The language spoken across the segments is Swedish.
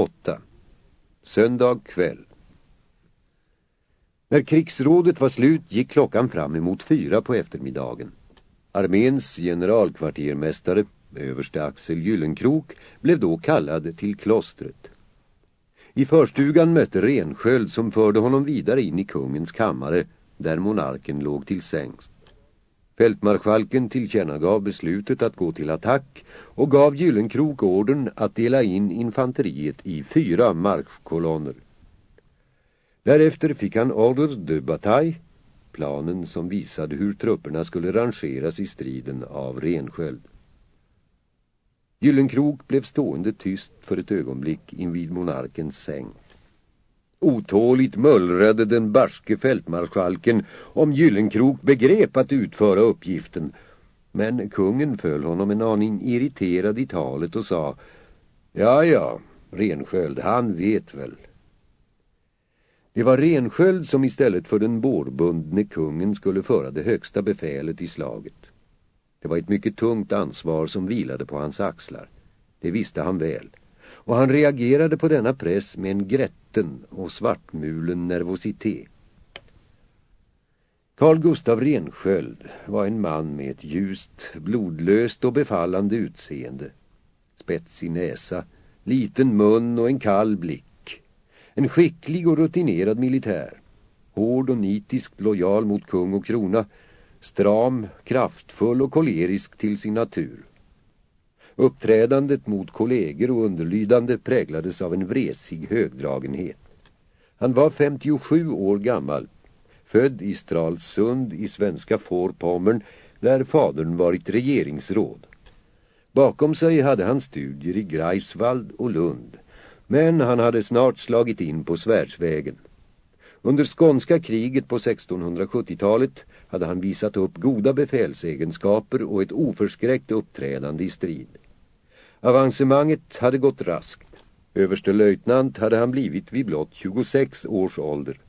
8. Söndag kväll. När krigsrådet var slut gick klockan fram emot fyra på eftermiddagen. Arméns generalkvartermästare, överste Axel Gyllenkrok, blev då kallad till klostret. I förstugan mötte Rensköld som förde honom vidare in i kungens kammare, där monarken låg till sängs. Fältmarskalken tillkännagav beslutet att gå till attack och gav Gyllenkrok orden att dela in infanteriet i fyra marschkolonner. Därefter fick han orders de bataille, planen som visade hur trupperna skulle rangeras i striden av Rensköld. Gyllenkrok blev stående tyst för ett ögonblick invid monarkens säng. Otåligt mullrade den barske fältmarskalken om Gyllenkrok begrep att utföra uppgiften. Men kungen föll honom en aning irriterad i talet och sa Ja, ja, Rensköld, han vet väl. Det var Rensköld som istället för den bårbundne kungen skulle föra det högsta befälet i slaget. Det var ett mycket tungt ansvar som vilade på hans axlar. Det visste han väl. Och han reagerade på denna press med en grätten och svartmulen nervositet. Carl Gustav Rensköld var en man med ett ljust, blodlöst och befallande utseende. Spetsig näsa, liten mun och en kall blick. En skicklig och rutinerad militär. Hård och nitiskt lojal mot kung och krona. Stram, kraftfull och kolerisk till sin natur. Uppträdandet mot kollegor och underlydande präglades av en vresig högdragenhet. Han var 57 år gammal, född i Stralsund i svenska Fårpommern där fadern varit regeringsråd. Bakom sig hade han studier i Greifswald och Lund, men han hade snart slagit in på svärdsvägen. Under skånska kriget på 1670-talet hade han visat upp goda befälsegenskaper och ett oförskräckt uppträdande i strid. Avancemanget hade gått raskt. Överste löjtnant hade han blivit vid blott 26 års ålder.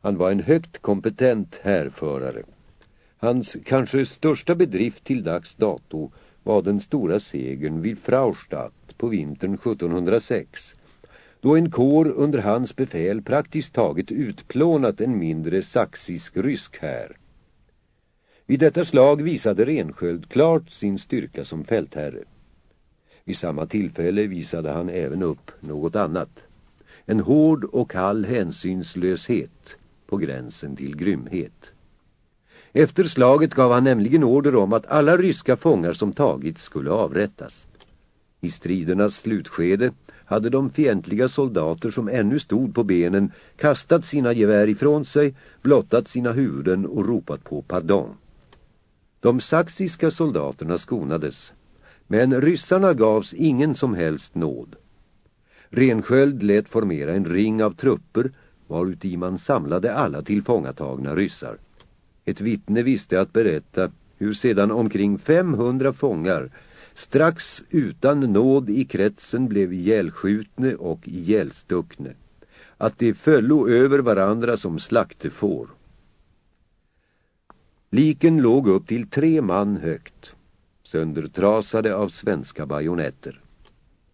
Han var en högt kompetent härförare. Hans kanske största bedrift till dags dato var den stora segern vid Fraustadt på vintern 1706 då en kår under hans befäl praktiskt taget utplånat en mindre saxisk-rysk här. Vid detta slag visade Rensköld klart sin styrka som fältherre. Vid samma tillfälle visade han även upp något annat. En hård och kall hänsynslöshet på gränsen till grymhet. Efter slaget gav han nämligen order om att alla ryska fångar som tagits skulle avrättas. I stridernas slutskede hade de fientliga soldater som ännu stod på benen kastat sina gevär ifrån sig, blottat sina huvuden och ropat på pardon. De saxiska soldaterna skonades, men ryssarna gavs ingen som helst nåd. Rensköld lät formera en ring av trupper varuti man samlade alla tillfångatagna ryssar. Ett vittne visste att berätta hur sedan omkring 500 fångar strax utan nåd i kretsen blev ihjälskjutne och ihjälstuckne. Att de föllo över varandra som slaktefår. Liken låg upp till tre man högt söndertrasade av svenska bajonetter.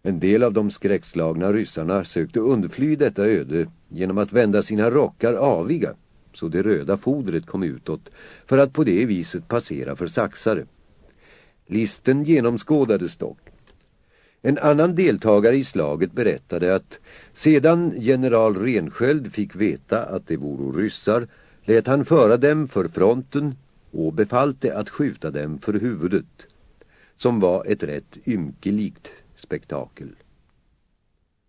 En del av de skräckslagna ryssarna sökte undfly detta öde genom att vända sina rockar aviga så det röda fodret kom utåt för att på det viset passera för saxare. Listen genomskådades dock. En annan deltagare i slaget berättade att sedan general Rensköld fick veta att det vore ryssar lät han föra dem för fronten och befalte att skjuta dem för huvudet som var ett rätt ymkelikt spektakel.